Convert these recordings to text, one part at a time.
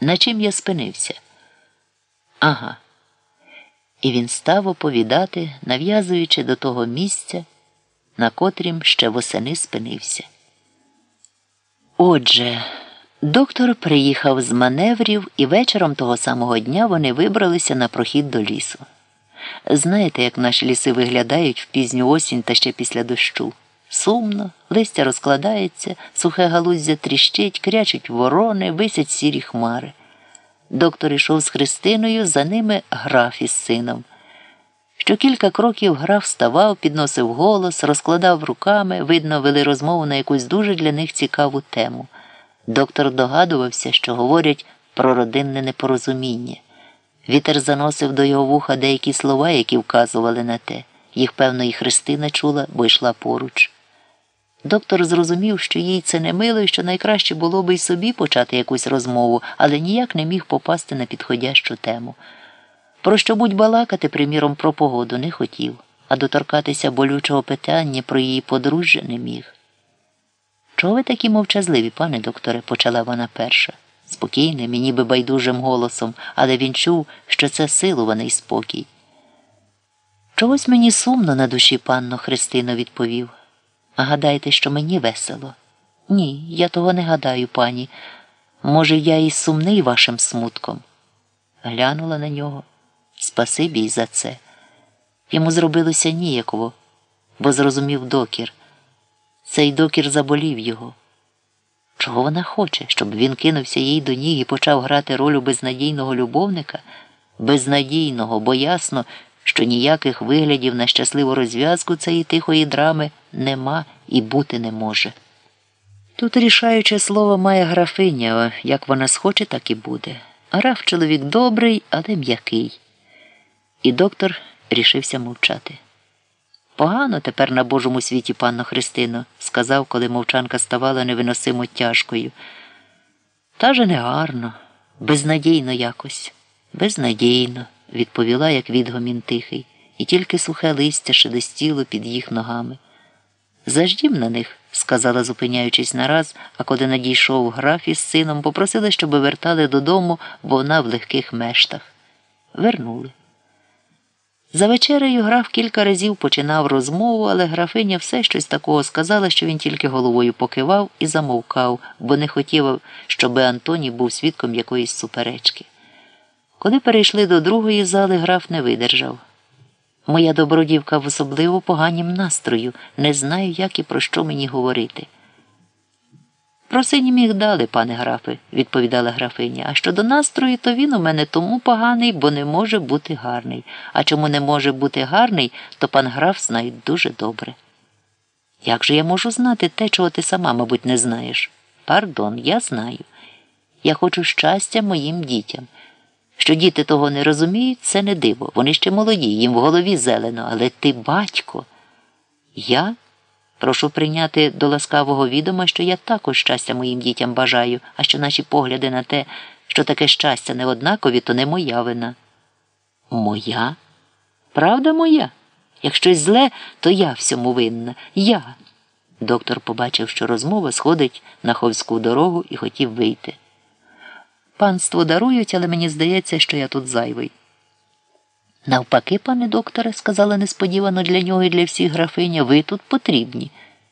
На чим я спинився? Ага. І він став оповідати, нав'язуючи до того місця, на котрім ще восени спинився. Отже, доктор приїхав з маневрів, і вечором того самого дня вони вибралися на прохід до лісу. Знаєте, як наші ліси виглядають в пізню осінь та ще після дощу. Сумно, листя розкладається, сухе галуздя тріщить, крячуть ворони, висять сірі хмари. Доктор йшов з Христиною, за ними граф із сином. Що кілька кроків граф вставав, підносив голос, розкладав руками, видно, вели розмову на якусь дуже для них цікаву тему. Доктор догадувався, що говорять про родинне непорозуміння. Вітер заносив до його вуха деякі слова, які вказували на те. Їх, певно, і Христина чула, бо йшла поруч. Доктор зрозумів, що їй це не мило і що найкраще було би й собі почати якусь розмову, але ніяк не міг попасти на підходящу тему. Про що будь балакати, приміром, про погоду не хотів, а доторкатися болючого питання про її подружжя не міг. Чого ви такі мовчазливі, пане докторе, почала вона перша, спокійним і ніби байдужим голосом, але він чув, що це силуваний спокій. Чогось мені сумно на душі, панно Христино, відповів. А гадаєте, що мені весело? Ні, я того не гадаю, пані. Може, я і сумний вашим смутком. Глянула на нього. Спасибі й за це. Йому зробилося ніяково, бо зрозумів докір. Цей докір заболів його. Чого вона хоче, щоб він кинувся їй до ніг і почав грати роль безнадійного любовника? Безнадійного, бо ясно, що ніяких виглядів на щасливу розв'язку цієї тихої драми нема і бути не може. Тут рішаюче слово має графиня, як вона схоче, так і буде. Граф чоловік добрий, але м'який. І доктор рішився мовчати. Погано тепер на Божому світі, панно Христино, сказав, коли мовчанка ставала невиносимо тяжкою. Та же не гарно, безнадійно якось, безнадійно, відповіла, як відгомін тихий, і тільки сухе листя шелестіло під їх ногами. Заждім на них, сказала, зупиняючись нараз, а коли надійшов граф із сином, попросили, щоб вертали додому, бо вона в легких мештах. Вернули. За вечерею граф кілька разів починав розмову, але графиня все щось такого сказала, що він тільки головою покивав і замовкав, бо не хотів, щоб Антоній був свідком якоїсь суперечки. Коли перейшли до другої зали, граф не видержав. Моя добродівка в особливо поганім настрою, не знаю, як і про що мені говорити. Про сині мігдали, пане графе, відповідала графиня. А щодо настрою, то він у мене тому поганий, бо не може бути гарний. А чому не може бути гарний, то пан граф знає дуже добре. Як же я можу знати те, чого ти сама, мабуть, не знаєш? Пардон, я знаю. Я хочу щастя моїм дітям. Що діти того не розуміють, це не диво. Вони ще молоді, їм в голові зелено, але ти батько. Я прошу прийняти до ласкавого відома, що я також щастя моїм дітям бажаю, а що наші погляди на те, що таке щастя не однакові, то не моя вина. Моя? Правда моя? Як щось зле, то я всьому винна. Я. Доктор побачив, що розмова сходить на ховську дорогу і хотів вийти. Панство дарують, але мені здається, що я тут зайвий. Навпаки, пане докторе, сказала несподівано для нього і для всіх графиня, ви тут потрібні.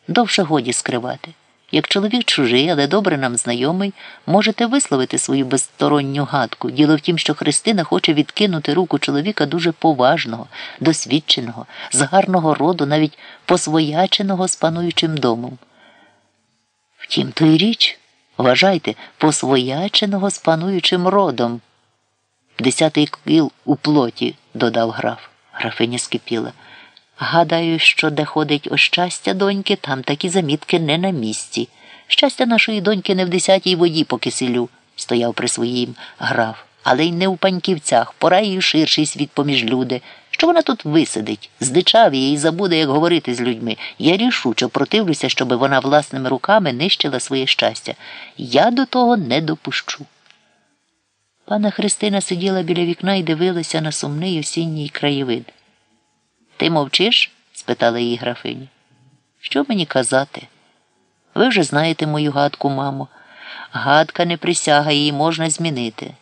Довше годі скривати. Як чоловік чужий, але добре нам знайомий, можете висловити свою безсторонню гадку. Діло в тім, що Христина хоче відкинути руку чоловіка дуже поважного, досвідченого, з гарного роду, навіть посвояченого з пануючим домом. Втім, то й річ. Вважайте, посвояченого з пануючим родом. Десятий кіл у плоті, додав граф. Графиня скипіла. Гадаю, що де ходить о щастя доньки, там такі замітки не на місці. Щастя нашої доньки не в десятій воді по киселю, стояв при своїм граф, але й не у паньківцях, пора їй ширший світ поміж люди. Що вона тут висидить, здичавіє і забуде, як говорити з людьми. Я рішучо противлюся, щоб вона власними руками нищила своє щастя. Я до того не допущу. Пана Христина сиділа біля вікна і дивилася на сумний осінній краєвид. Ти мовчиш? спитала її графиня. Що мені казати? Ви вже знаєте мою гадку, мамо. Гадка не присяга, її можна змінити.